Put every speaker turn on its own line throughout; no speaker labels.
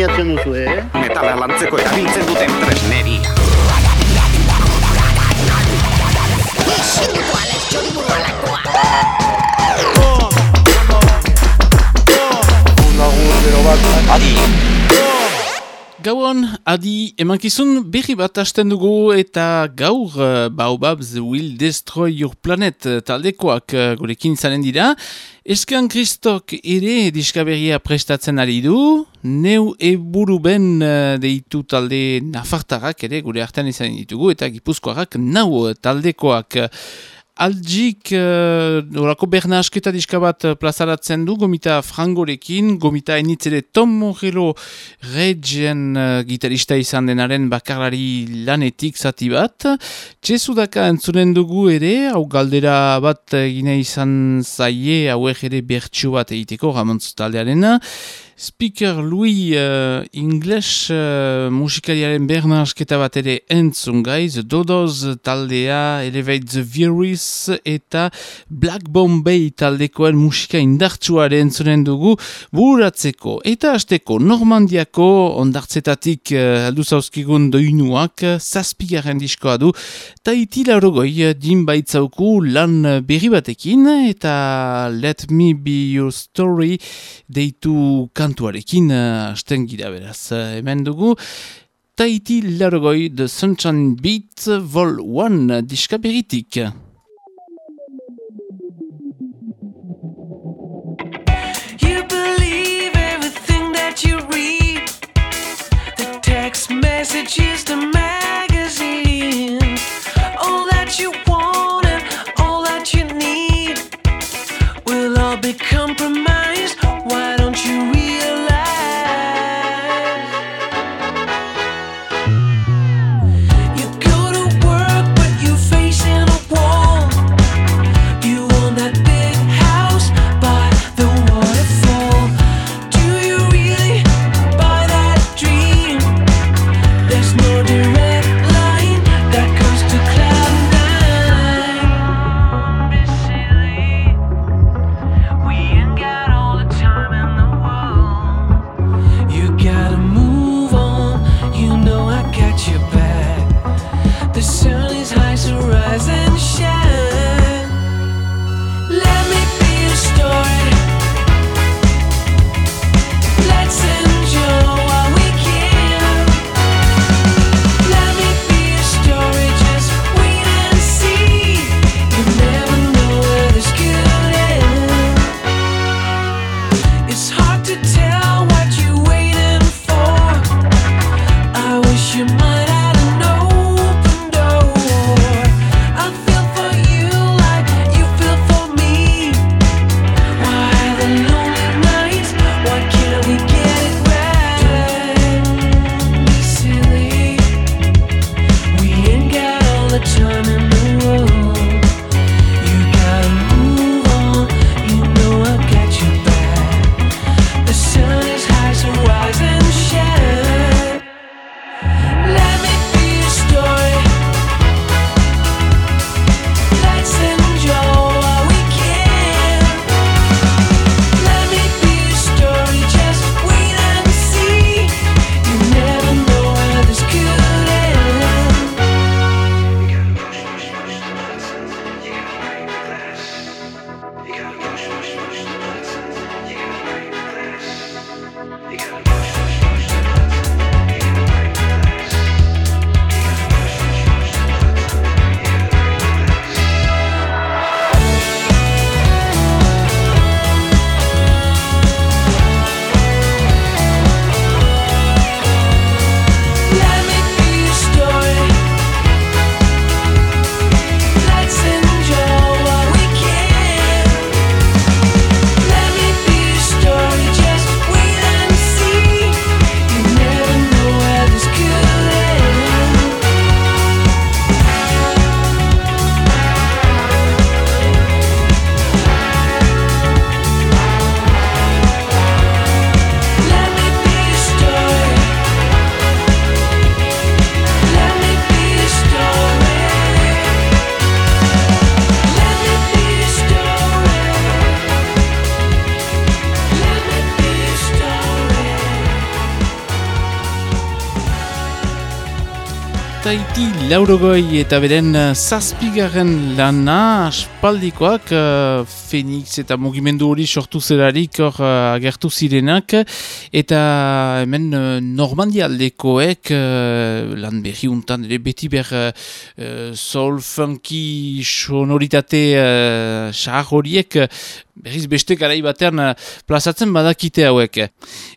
premiatzen duzu, eh?
Metala lantzeko erabiltzen duten tresneria.
Adi!
Gauan, adi emankizun berri bat hasten dugu eta gaur uh, Baobabs will destroy your planet uh, taldekoak uh, gurekin zanen dira. Eskan Kristok ere diskaberria prestatzen ari du, neu eburu ben uh, deitu talde nafartarak ere gure artean izan ditugu eta gipuzkoarak nau taldekoak. Algik, uh, orako berna asketa diskabat uh, plazaratzen du, gomita frangorekin, gomita enitzere Tom Morello regien uh, gitarista izan denaren bakarlari lanetik zati bat. Txezudaka entzunen dugu ere, hau galdera bat gine izan zaie, hauek ere bertsu bat egiteko, ramontz taldearena. Speaker Louis uh, English uh, musikariaren berna bat ere entzun gaiz, Dodoz taldea, Elevate the Virus eta Black Bombay taldekoen musika indartsuaren entzunen dugu buratzeko. Eta hasteko Normandiako ondartzetatik uh, aldu zauzkigun doinuak zazpigaren diskoa du, eta iti laurogoi din baitzauku lan berri batekin eta Let Me Be Your Story deitu kan kantuarekin uh, hasten gira beraz. Uh, hemen dugu, Tahiti Largoi The Sunshine Beat Vol 1 diska beritik.
You believe
laurogoi eta beren eh, zazpigarren lana aspaldikoak uh, Fenix eta mugimendu hori sortu zelarik hor uh, agertu zirenak. Eta hemen uh, Normandia aldekoek uh, lan berri untan ere beti ber uh, soul funky sonoritate uh, horiek berriz beste garai batean uh, plazatzen badakite hauek.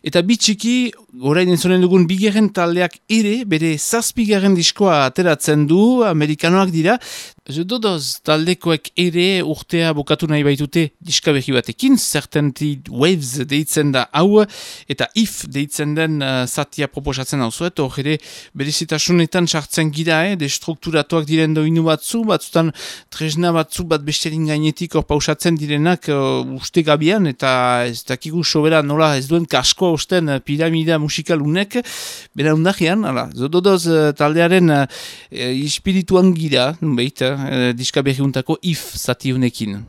Eta bitxiki, orain entzonen dugun bigarren taldeak ere, bere zazpigarren diskoa ateratzen du, amerikanoak dira, Dodoz taldekoek ere urtea bukatu nahi baitute diska berri batekin, Certainty Waves deitzen da hau, eta if deitzen den uh, zatia proposatzen hau zuet, hor ere berezitasunetan sartzen gira, eh, destrukturatuak diren doinu batzu, batzutan tresna batzu bat besterin gainetik hor pausatzen direnak uh, uste gabian, eta ez dakigu sobera nola ez duen kaskoa usten uh, piramida musikalunek, bera undagian, ala, Dodoz uh, taldearen uh, ispirituan gira, nunbeit, uh, diska berriuntako if zati honekin.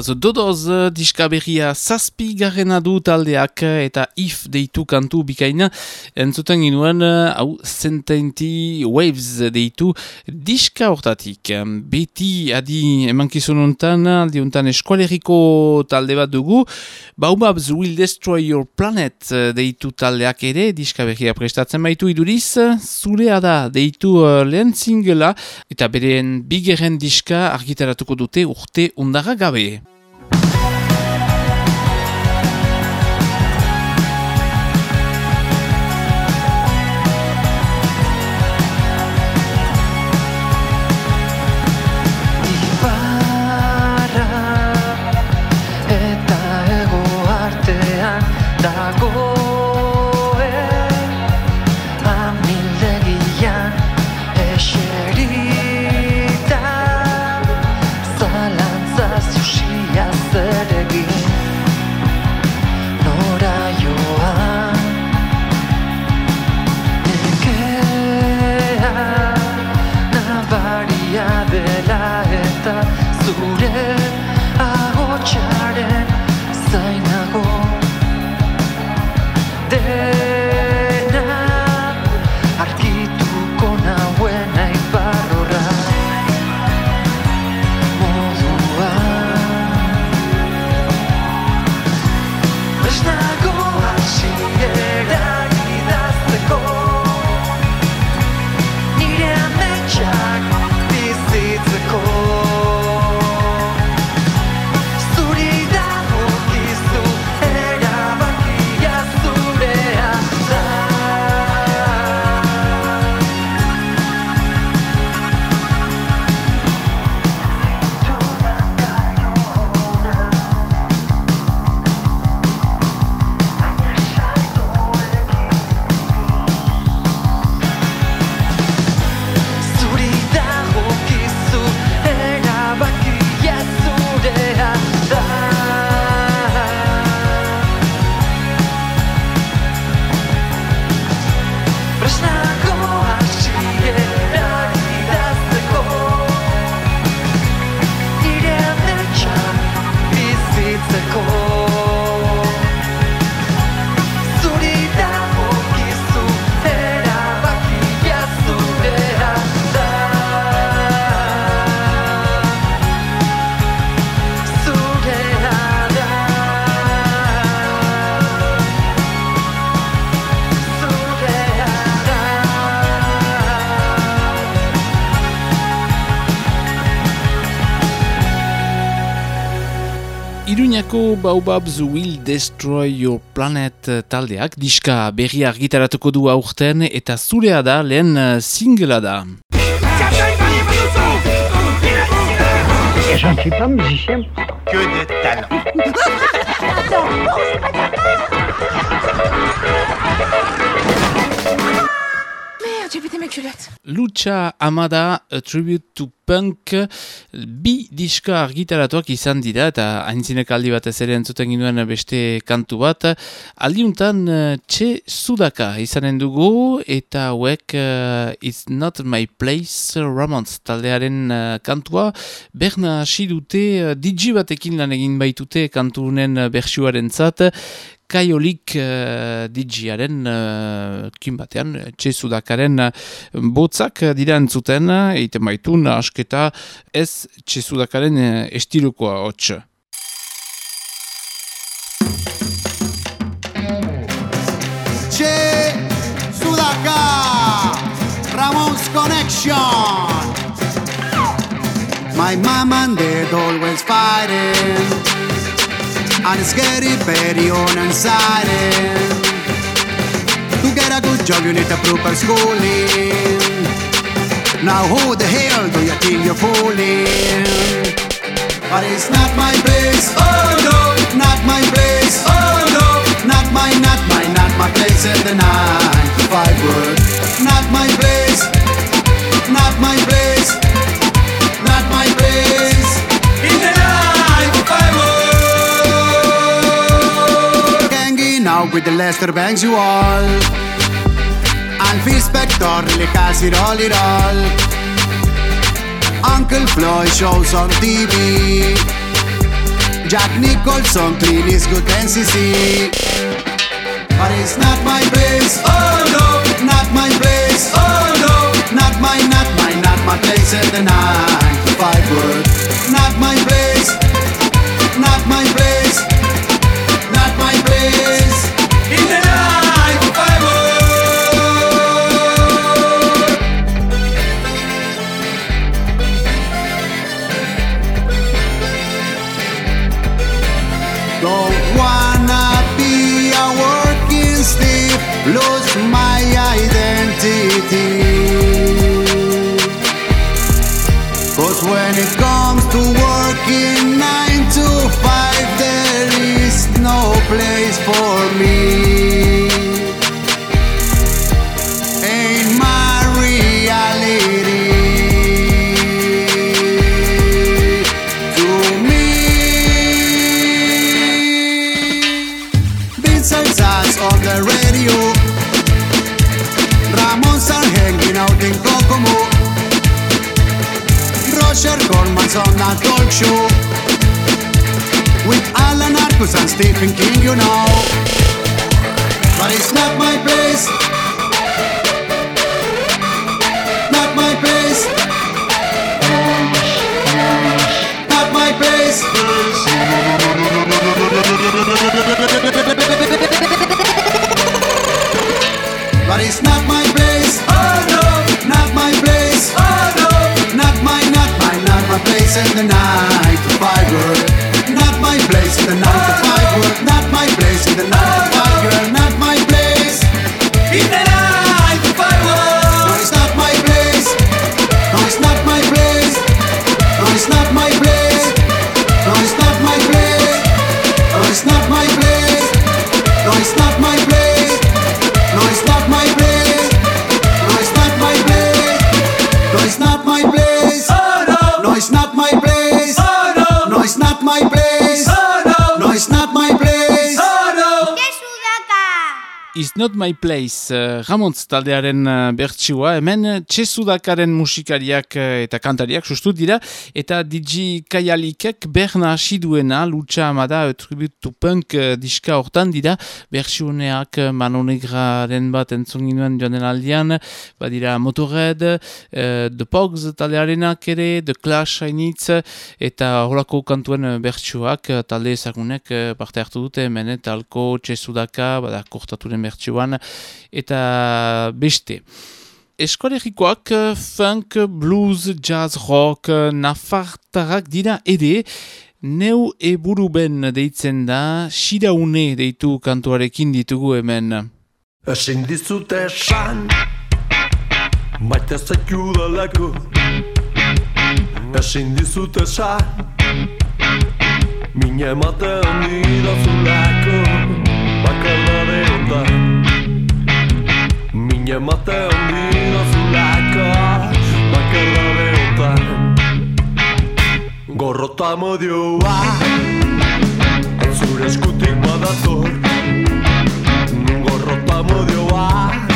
Zo dodoz eh, diska berria zazpi garrena du taldeak eh, eta if deitu kantu bikaina entzuten ginuen eh, hau Sententi Waves deitu diska hortatik. Beti adi emankizun untan, aldi untan eskualeriko talde bat dugu, Baobabs will destroy your planet deitu taldeak ere diska prestatzen baitu iduriz, zurea da deitu lehen singela eta beren bigeren diska argitaratuko dute urte undara gabe. Baobabs will destroy your planet eh, taldeak diska berri argitaratuko du aurten eta zurea da lehen eh, singela da.
Je ne suis pas musicien.
Que de talent.
Lucha Amada A Tribute to Punk. Bi diska argitaratuak izan dira eta haintzinek aldi bat ez ere entzuten ginuen beste kantu bat. Aldiuntan eh, txe sudaka izanen dugu eta hauek eh, It's Not My Place Ramones taldearen eh, kantua. Berna hasi dute uh, digi batekin lan egin baitute kantunen uh, bersuaren zat Kaiolik uh, digiaren uh, kin batean, txezudakaren uh, botzak dira entzuten, egiten baitu asketa ez txezudakaren estilokoa hotx.
Ramon's Connection My mom and dad always fighting And it's very on unsided To get a good job you need a proper schooling. Now who the hell do you think you're fooling? But it's not my place, oh no, not my place, oh no, not my, not my, not my place in the nine to five world. Not my place, not my place, not my place with the Lester Bangs you all. Alfie Spector, le casi roll it all. Uncle Floyd shows on TV. Jack Nicholson, Clint Eastwood, NCC. But it's not my place. Oh no, not my place. Oh no, not my, not my, not my place in the nine to five world. Not my place. Corman's on a talk show. With Alan Arcus and Stephen King, you know. But it's not my place. Not my place. Not my place. But it's not my place. my place in the night, the fiber. Not my place in the night, not my place,
uh, Ramontz taldearen uh, bertsioa, hemen uh, Txesudakaren musikariak uh, eta kantariak sustu dira, eta DJ Kaialikek berna hasi Lucha Amada, tribute punk uh, diska hortan dira, bertsioneak uh, Manonegraren bat entzun ginuen joan den badira Motorhead, uh, The Pogs taldearenak ere, The Clash hainitz, eta horako kantuen bertsioak uh, talde ezagunek parte hartu dute, hemen eta alko Txesudaka, bada kortaturen bertsioan, eta beste. Eskolegikoak eh, funk, blues, jazz, rock, eh, nafartarak dira ere, neu eburuben deitzen da, Shiraune deitu kantuarekin ditugu hemen.
Ezin dizute esan Maite zaitu dalako Ezin dizute esan Mine emate handi da zulako Baina mate hondi nozulako Bakarra behotan Gorrota modioa Zure eskutik badator Gorrota modioa Gorrota modioa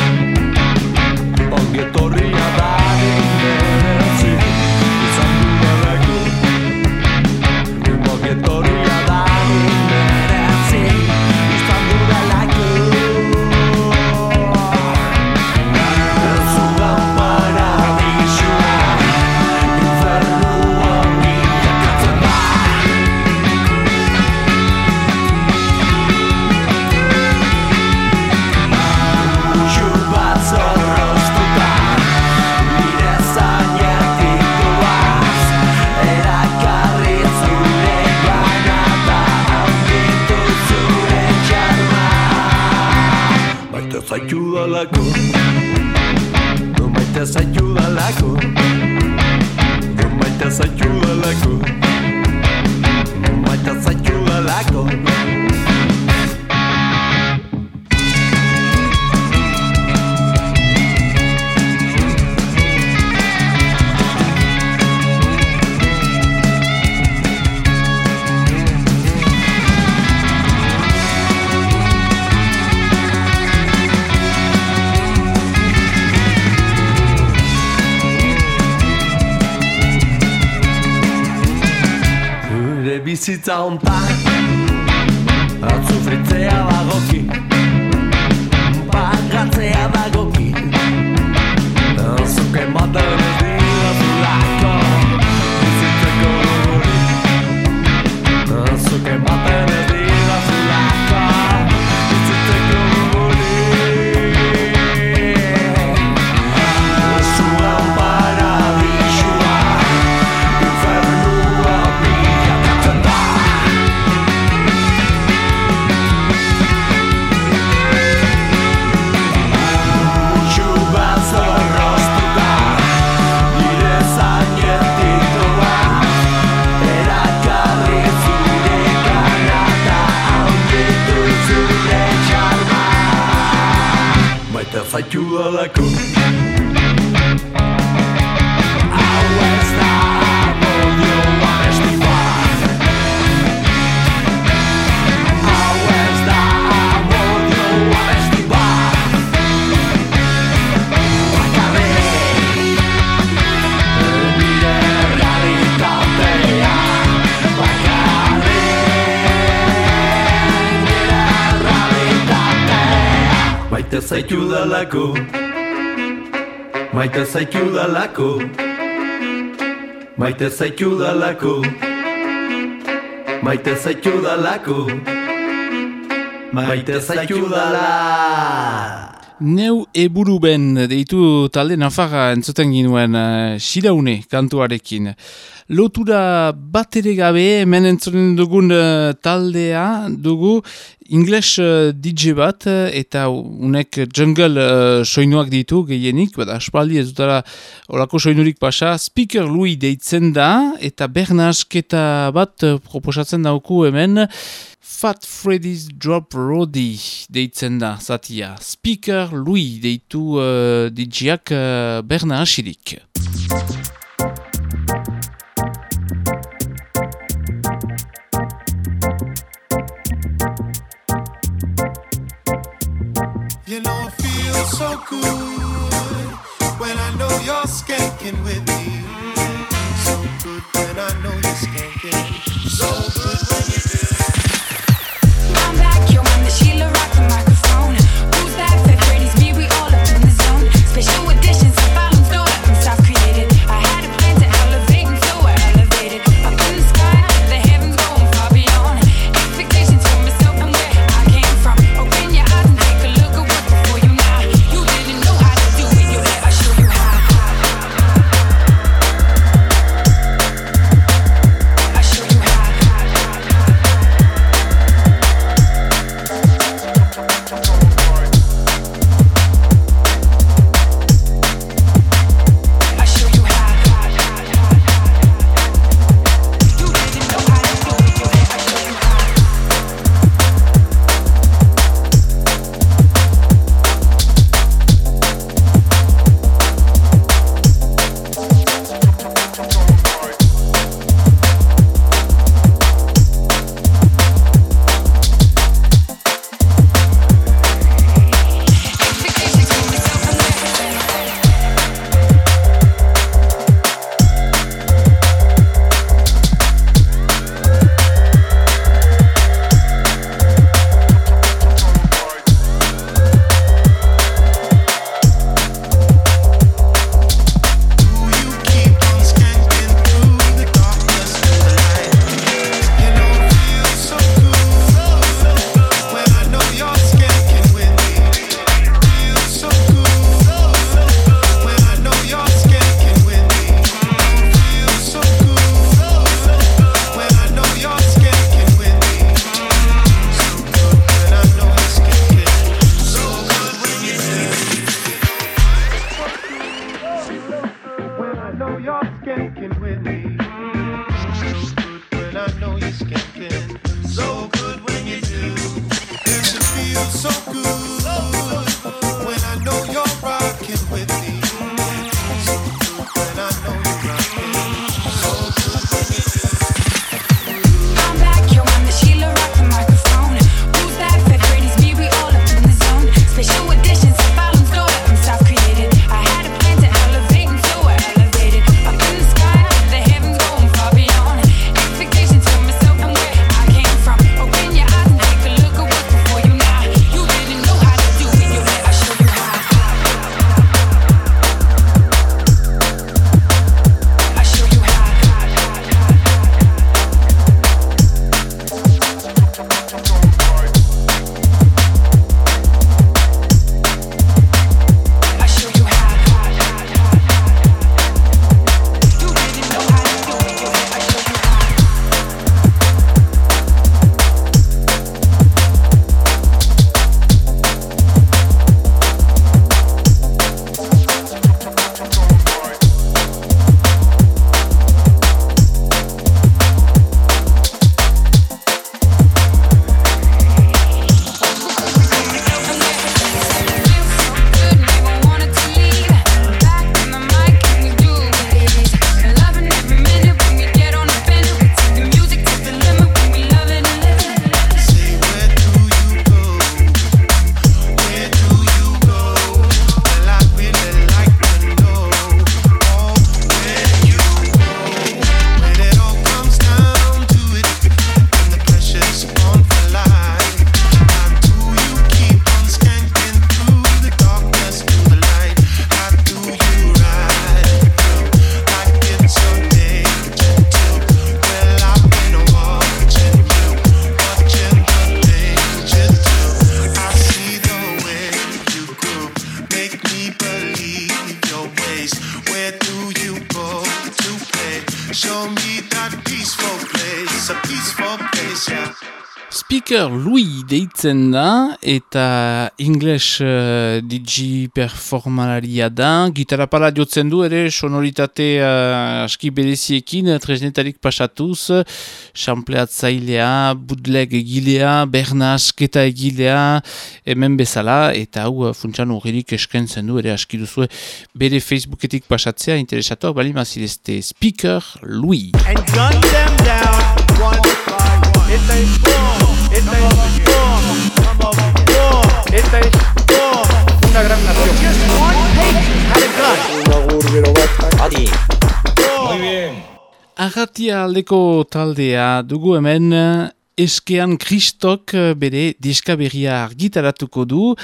you are like zaitu dalako. Maite zaitu dalako. Maite zaitu dalako. Maite zaitu dalako. Maite zaitu dalako
Neu eburuben deitu talde nafarra entzuten ginuen eh, uh, sidaune kantuarekin lotura bat ere gabe hemen entzonen dugun uh, taldea dugu Ingles uh, DJ bat eh, eta unek jungle uh, soinuak ditu gehienik, bada aspaldi ez dutara orako soinurik pasa, Speaker Louis deitzen da eta bernasketa bat uh, proposatzen dauku hemen. Fat Freddy's Drop Roddy deitzen da zatia, Speaker Louis deitu uh, DJak uh, berna asirik.
You know it feels so good when I know you're skanking with me.
Deitzen da eta English uh, DJ performalaria da. Gitarra pala du ere sonoritate uh, aski bereziekin tresnetarik pasatuz. Sampleatzailea, bootleg egilea, berna asketa egilea, hemen bezala eta hau uh, funtsan urririk eskentzen du ere aski duzue bere Facebooketik pasatzea interesatuak bali mazilezte Speaker Louis.
and gun them down one by one. Boom, esta es boom, esta es boom, una gran nación. Just one patient had a gun. Muy bien.
Arratia aldeko taldea dugu hemen eskean kristok eh, bere diska berria argitaratuko du.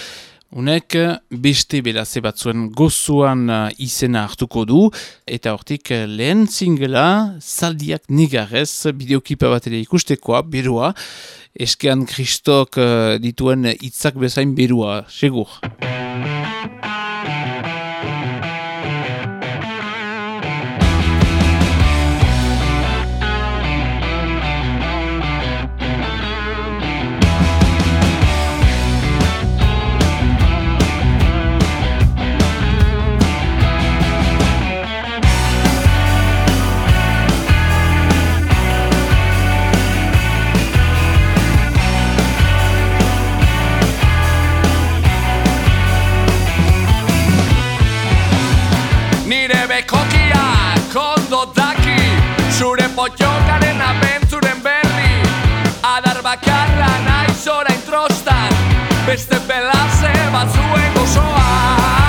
Unek beste belaze batzuen gozuan uh, izena hartuko du, eta hortik eh, lehen zingela zaldiak negarrez bideokipa bat ere ikustekoa, berua, eskean kristok uh, dituen hitzak bezain berua, segur.
Beste pelaze batzuen gozoan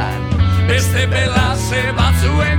trostan Beste belaze batzuen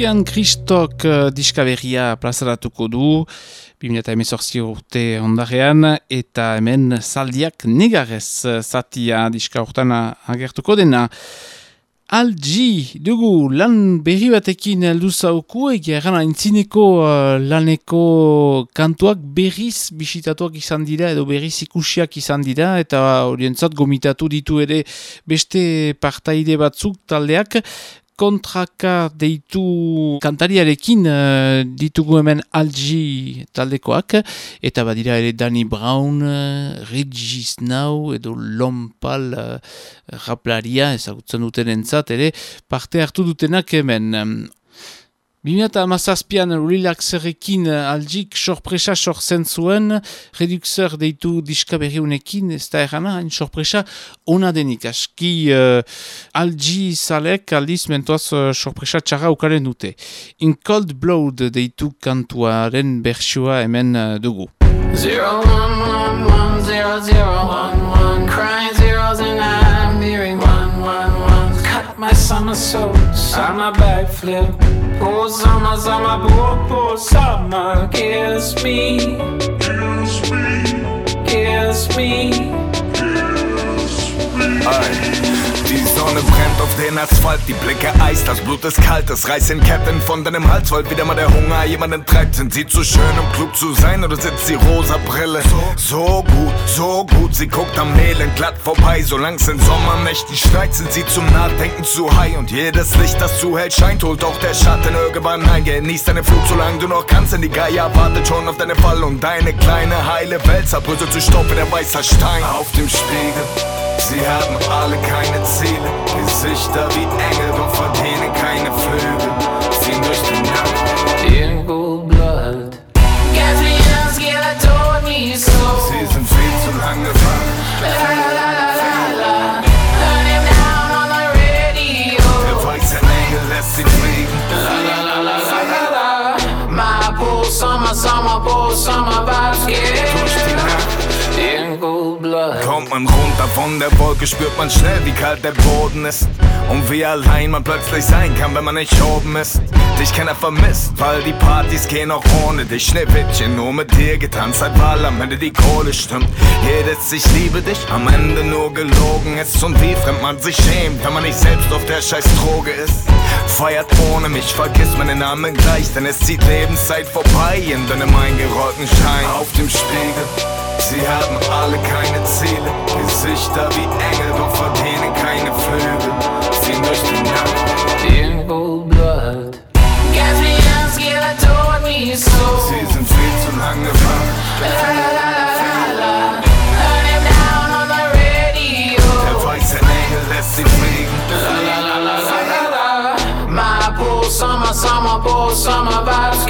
Eskean kristok uh, diska berria plazaratuko du, 2018 urte ondarean, eta hemen zaldiak negarrez uh, zatia diska urtana agertuko dena. Algi dugu lan berri batekin heldu zauku egia egan aintzineko uh, laneko kantuak berriz bisitatuak izan dira edo berriz ikusiak izan dira eta horientzat gomitatu ditu ere beste partaide batzuk taldeak kontraka deitu kantariarekin uh, ditugu hemen algi taldekoak eta badira ere Danny Brown, uh, Regis Now edo Lompal uh, raplaria ezagutzen duten entzat ere parte hartu dutenak hemen. Um, 2008an relaxerekin algik sorpresa sortzen zuen, reduxer deitu diska berriunekin, ez da erana, hain sorpresa ona denik. Aski uh, algi zalek aldiz mentoaz uh, sorpresa txarra ukaren dute. In Cold Blood deitu kantuaren berxua hemen uh, dugu.
Zero one one one zero zero one one crying zeros my somersaults, on my backflip. Poor summers on my board, poor summer. Kiss me, kiss me, kiss me.
Kiss me. All right. Sonne brennt auf den Asphalt, die Blicke Eis, das Blut ist kalt, es reißt in Ketten von deinem Hals, weil wieder mal der Hunger jemanden treibt. Sind sie zu schön, um klug zu sein, oder sitzt die rosa Brille? So gut, so gut, sie guckt am Elend glatt vorbei, solang's in Sommernächten schneit, sind sie zum Nachdenken zu high und jedes Licht, das zuhält, scheint, holt auch der Schatten irgendwann ein. Genieß deinen Flug, solange du noch kannst, denn die Geier wartet schon auf deinen Fall und deine kleine heile Welt zerbröselt zu Staub wie der weißer Stein auf dem Spiegel. Sie haben alle keine Ziele, Gesichter wie Engel, Man runter von der Wolke, spürt man schnell, wie kalt der Boden ist. Und wie allein man plötzlich sein kann, wenn man nicht oben ist. Dich keiner vermisst, weil die Partys gehen auch ohne dich. Schneewittchen, nur mit dir getanzt, seit weil am Ende die Kohle stimmt. Jedes Ich liebe dich, am Ende nur gelogen ist. Und wie fremd man sich schämt, wenn man nicht selbst auf der scheiß Droge ist. Feiert ohne mich, vergisst meinen Namen gleich, denn es zieht Lebenszeit vorbei in deinem eingerollten Schein. Auf dem Spiegel, sie haben alle keine Ziele, Gesichter wie Engel, doch verdienen keine Flügel. Ziehen durch die Nacht,
in cold blood
sie sind viel zu lange wach. Der weiße Engel lässt sie fliegen.
La la la My poor summer, summer, poor summer vibes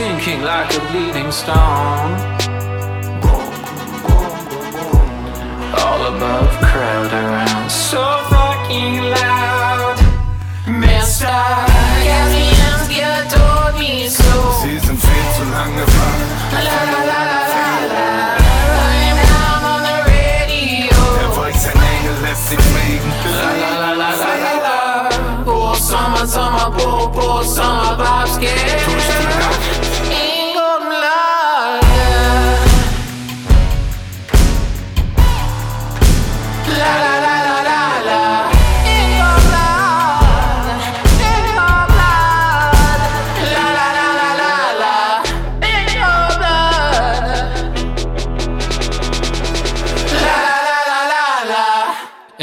sinking like a bleeding stone. All above, crowd around,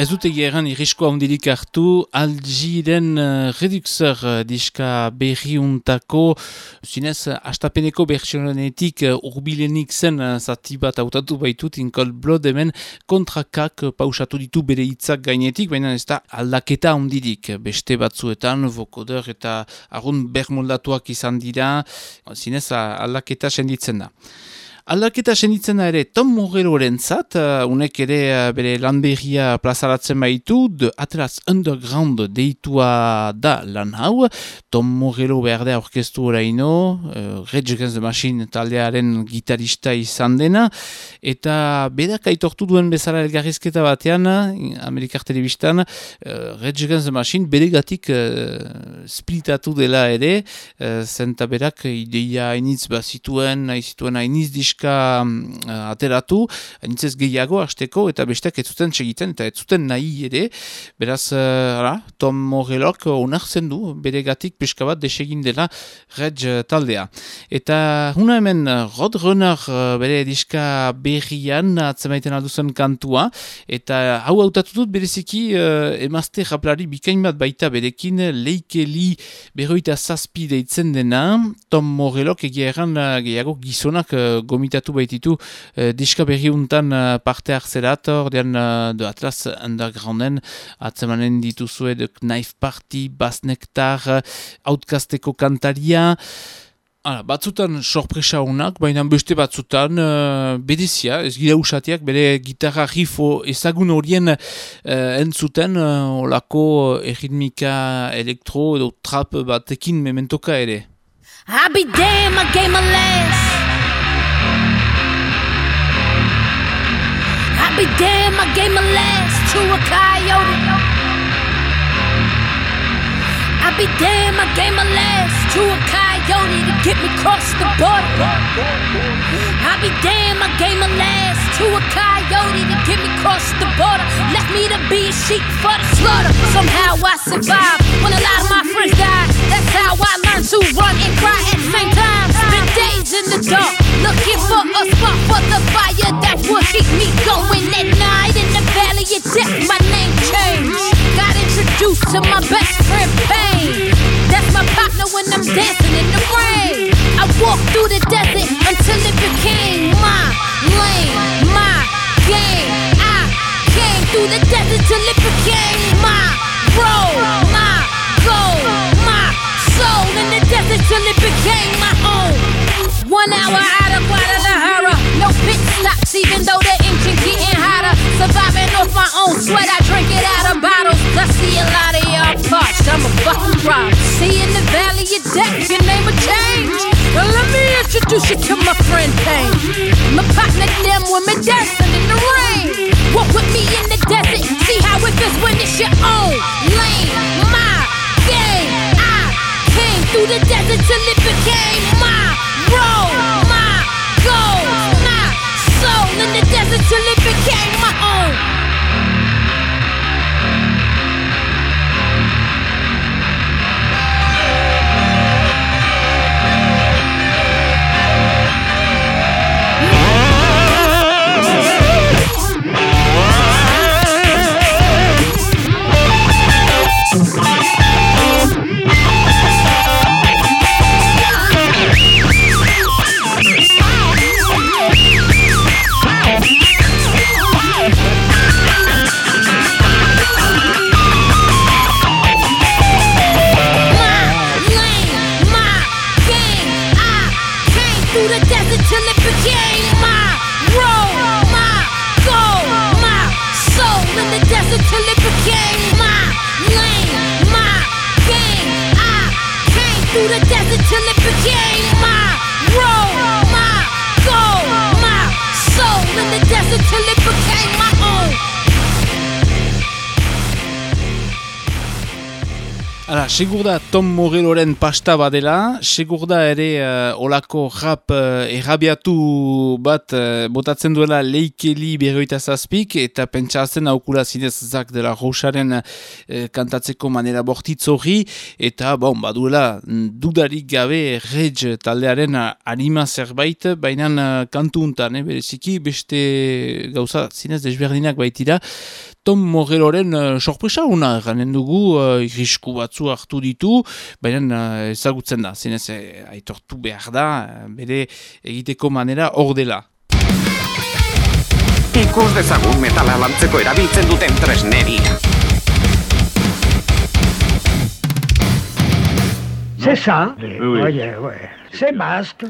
Ez dute geran irrisko handirik hartu, algiren uh, reduxer uh, diska berriuntako, zinez, astapeneko bertsionetik uh, urbilenik zen uh, zati bat hautatu baitut inkol blod hemen kontrakak uh, pausatu ditu bere hitzak gainetik, baina ez da aldaketa handirik. Beste batzuetan, vokoder eta argun bermoldatuak izan dira, zinez, uh, aldaketa senditzen da. Aldaketa senitzen da ere Tom Morelloren zat, uh, unek ere uh, bere lanberria plazaratzen baitu, The Atlas Underground deitua da lan hau, Tom Morello behar da orkestu oraino, uh, Rage Against the Machine taldearen gitarista izan dena, eta bedak aitortu duen bezala elgarrizketa batean, Amerikar Telebistan, uh, Rage Against the Machine beregatik uh, splitatu dela ere, uh, zenta berak ideia hainitz bazituen, hainitz diska uh, ateratu, hainitzez gehiago hasteko eta besteak ez zuten segiten eta ez zuten nahi ere, beraz, uh, ara, Tom Morellok onartzen du, beregatik pixka bat desegin dela Rage taldea. Eta huna hemen Roadrunner uh, bere diska berrian atzemaiten alduzen kantua, eta hau hautatu dut bereziki uh, emazte raplari bikain bat baita berekin leikeli berroita zazpi deitzen dena, Tom Morellok egia erran gehiago gizonak uh, gomitatu baititu uh, diska berri untan uh, parte hartzerat, ordean uh, de Atlas Undergrounden atzemanen dituzue de Knife Party, Bass Nectar, uh, Outcasteko kantaria, Hala, batzutan sorpresa honak, baina beste batzutan uh, bedezia, ez gira usatiak, bere gitarra rifo ezagun horien uh, entzuten uh, olako erritmika elektro edo trap batekin mementoka ere.
I'll be damn, I gave my last. Be damn, I gave my last to a coyote. I'll be damn, I gave my last to a coyote to get me across the border. I'll be damn, I gave my last to a coyote to get me across the border. Left me to be a sheep for the slaughter. Somehow I survived when a lot of my friends died. That's how I learned to run and cry at the same time. Spent days in the dark looking for a spot for the fire that would keep me going at night in the valley of death. My name changed. Got introduced to my best friend Pain. That's my partner when I'm dancing in the rain. I walked through the desert until it became my lane, my game. I came through the desert till it became my road, my goal, my soul in the desert till it became my own. One hour out of out of the Guadalajara, no pit stops, even though the engine getting hotter. Surviving off my own sweat, I drink it out of bottles. I see a lot of y'all parched, I'm a fucking rob. See in the valley of death, your name will change. Well, let me introduce you to my friend Pain. My partner, them women dancing in the rain. Walk with me in the desert, see how it feels when it's your own lane. My game, I came through the desert till it became my road, my goal, my soul in the desert till it became my own. Became my road, my goal, my soul in the desert till it became my
Hala, segur da Tom Morelloren pasta badela, segur da ere uh, olako rap uh, errabiatu bat uh, botatzen duela leikeli berroita zazpik, eta pentsatzen aukula zinez zak dela Rosaren uh, kantatzeko manera bortitz hori, eta bon, baduela mm, dudarik gabe reg taldearen anima zerbait, baina uh, kantu untan, eh, bereziki beste gauza zinez desberdinak baitira, Tom Morelloren uh, sorpresa una ganen dugu uh, irrisku batzu hartu ditu, baina uh, ezagutzen da, zinez eh, aitortu behar da, uh, bere egiteko manera hor dela.
Ikus dezagun metala lantzeko erabiltzen duten tresneria.
C'est ça. Oye. C'est masque.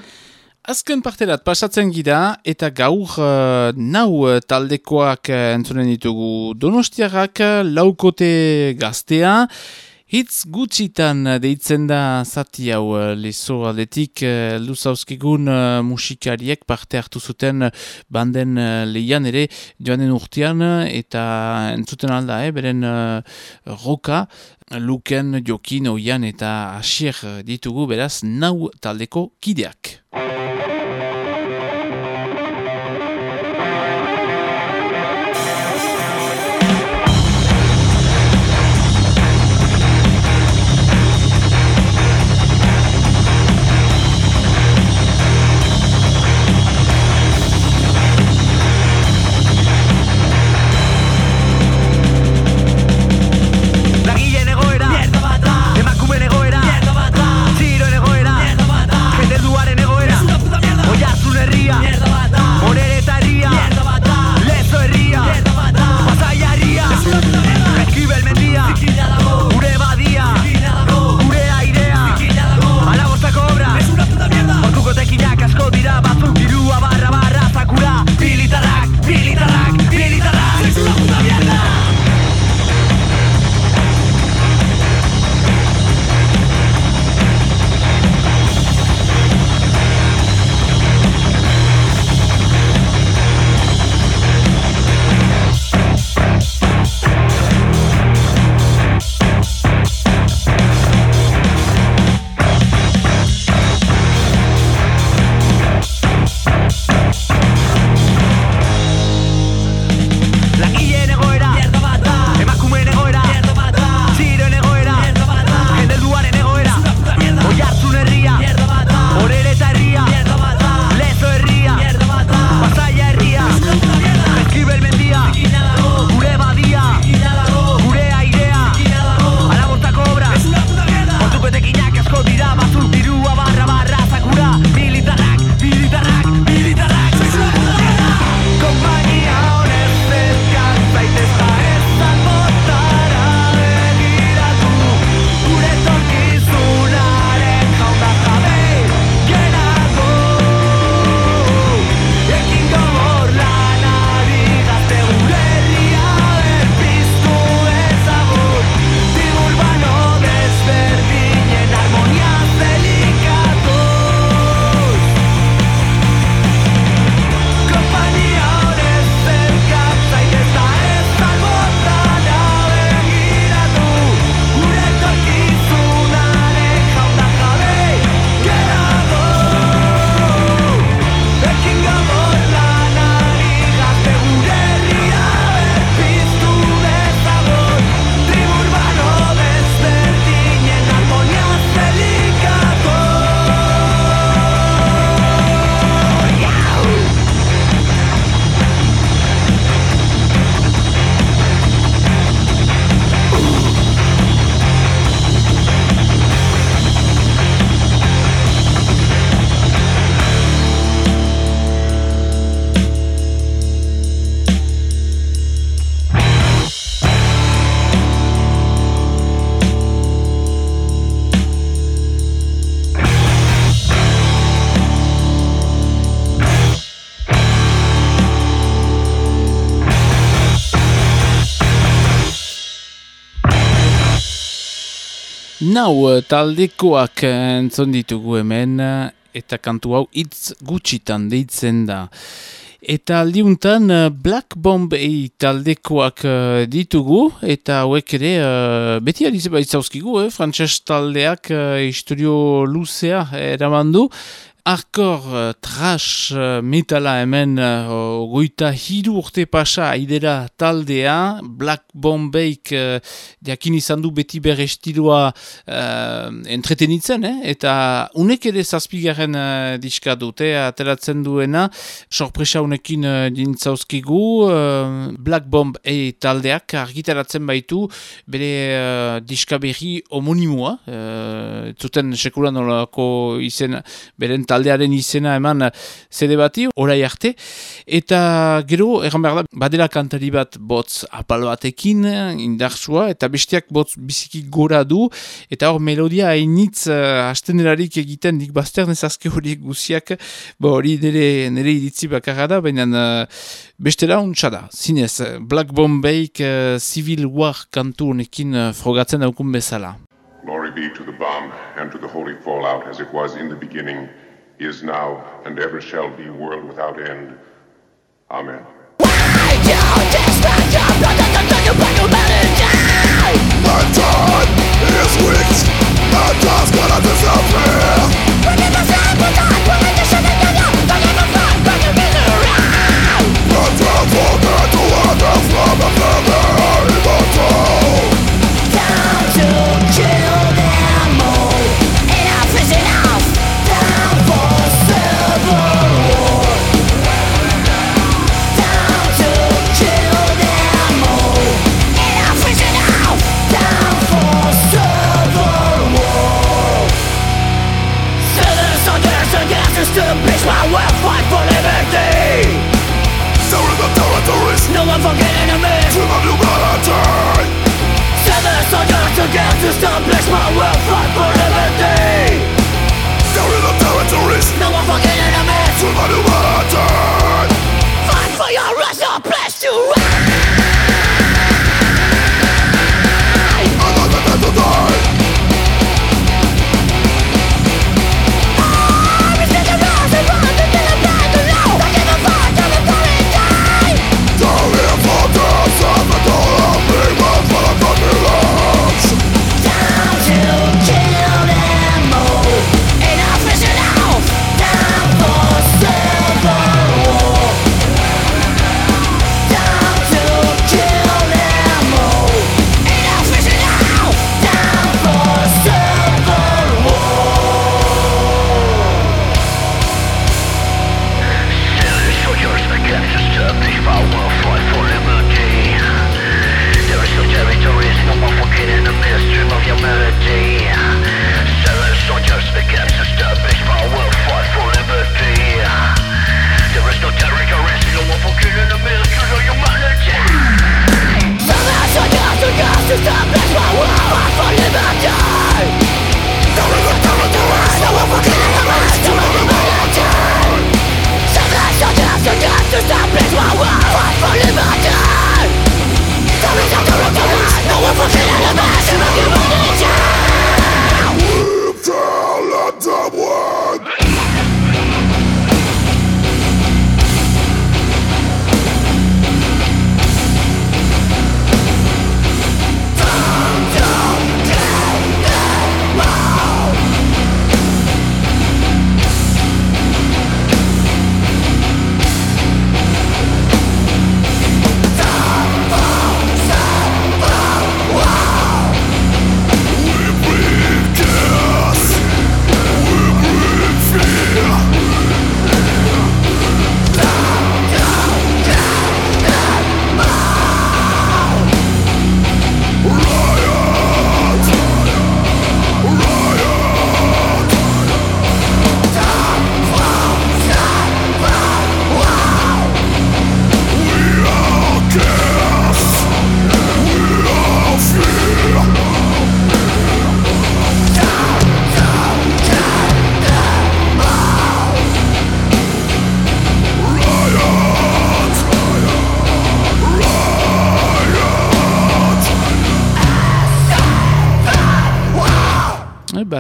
Azken parterat pasatzen gira eta gaur uh, nau uh, taldekoak uh, entzunen ditugu donostiarrak uh, laukote gaztea. Hitz gutxitan deitzen da zati hau lezo aldetik luzauzkigun musikariek parte hartu zuten banden lehian ere joanen urtean eta entzuten alda, eh, beren uh, roka. Luken, Jokin, Oian eta Asier ditugu beraz nau taldeko kideak. Nau eh, taldekoak eh, entzon ditugu hemen eh, eta kantu hau hitz gutxitan deitzen da. Eta aldiuntan Black Bombay taldekoak eh, ditugu eta hauek ere beti alize baitzauzkigu, eh? frantses taldeak historio luzea eramandu. Arkor uh, trash uh, metala hemen uh, goita hiru urte pasa aidera taldea, Black Bombayk diakin izan du beti bere estiloa uh, entretenitzen, eh? eta unek ere zazpigaren uh, diska dute, ateratzen duena, sorpresa unekin uh, dintzauzkigu, uh, Black Bomb e taldeak argitaratzen baitu, bere uh, diska berri homonimoa, uh, zuten sekulan olako izen beren taldeak,
taldearen izena eman zede bati, orai arte, eta gero, egan behar da, badela kantari bat botz apal batekin, indartsua, eta besteak botz biziki gora du, eta hor melodia hainitz uh, astenerarik egiten dik bazter nezazke horiek guziak, bo hori nire, nire iritzi bakarra da, baina bestela untsa da, zinez, Black Bombay uh, Civil War kantu honekin uh, frogatzen daukun bezala.
Glory be to the bomb and to the holy fallout as it was in the beginning, is now, and ever shall be, world without end. Amen.
My time is weak. My time's gonna disappear. My time for me to understand the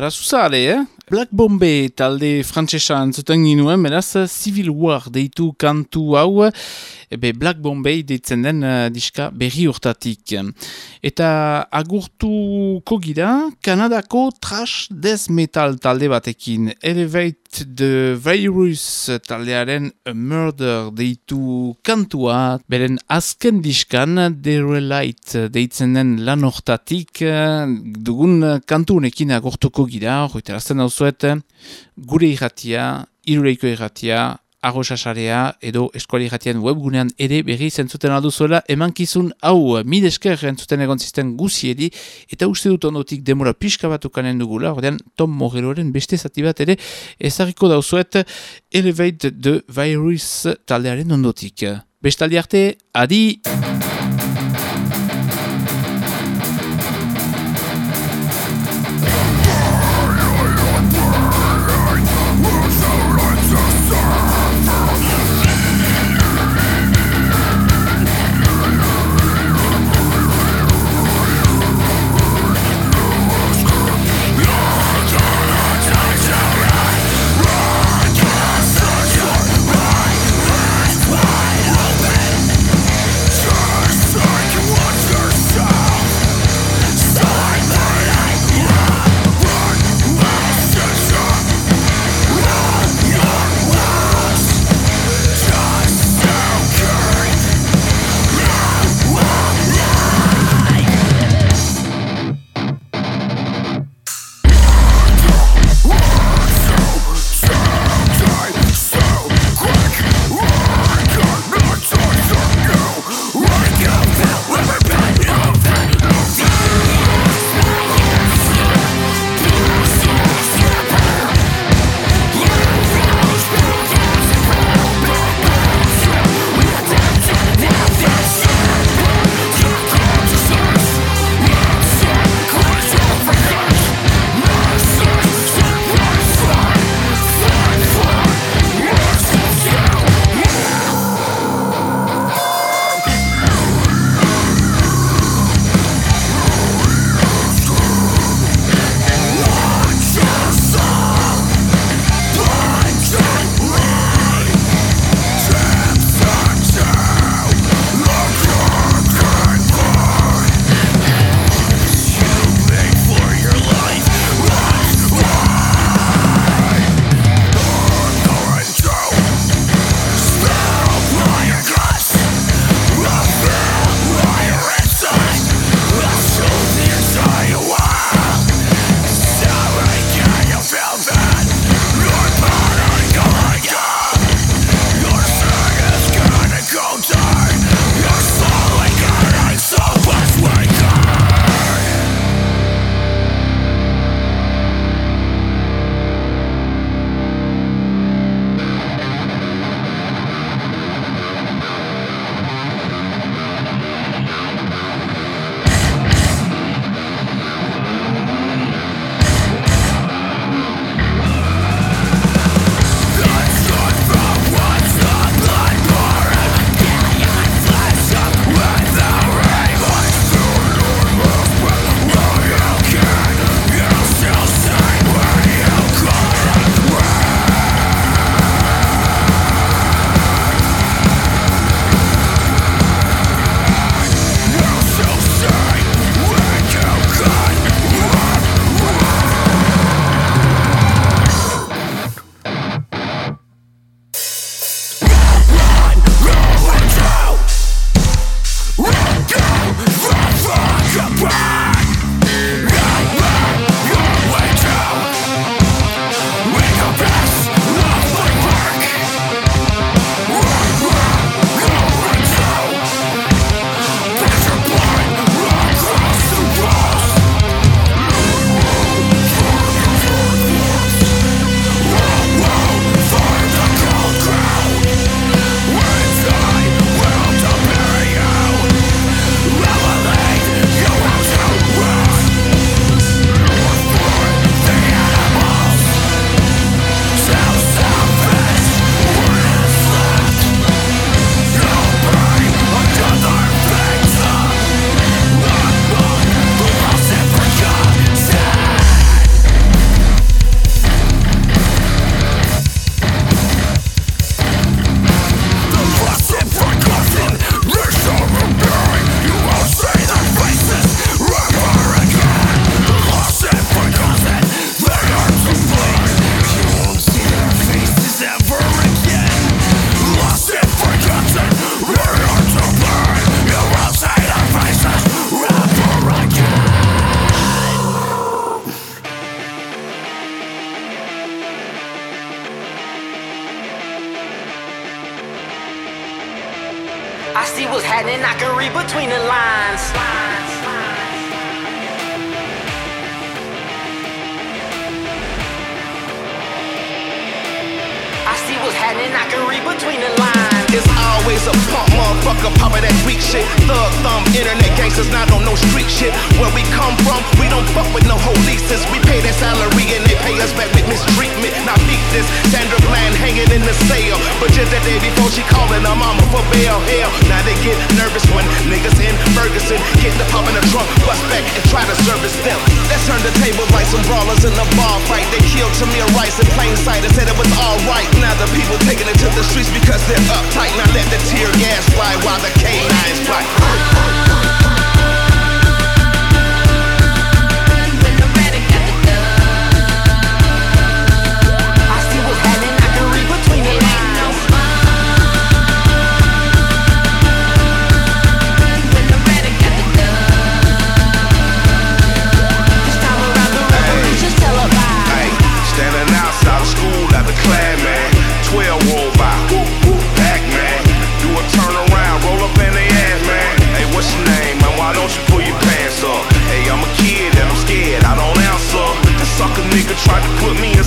Barazuzale, eh? Black Bombay talde frantsesa antzuten ginuen, beraz Civil War deitu kantu hau, ebe Black Bombay deitzen den uh, diska berri urtatik. Eta agurtuko gira, Kanadako trash death metal talde batekin. Elevate the Virus taldearen A Murder deitu kantua, beren azken diskan, The Relight deitzen den lan hortatik, dugun kantunekin agurtuko gira, hoiterazten hau zuet, gure irratia, irureiko irratia, arrosasarea edo eskuali jatien webgunean ere berri zentzuten alduzuela emankizun hau mil esker entzuten egon zisten guziedi eta uste dut ondotik demora pixka bat ukanen dugula, ordean Tom Morelloren beste zati bat ere ezarriko dauzuet Elevate the Virus taldearen ondotik. Bestaldi arte, adi!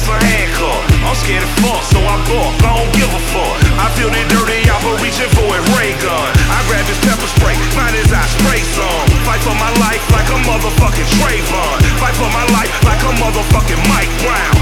it's a.
I'm scared of fall, so I bought. I don't give a fuck. I feel that dirty opera reaching for a ray gun. I grab his pepper spray, mine is I spray some. Fight for my life like a motherfucking Trayvon. Fight for my life like a motherfucking Mike Brown.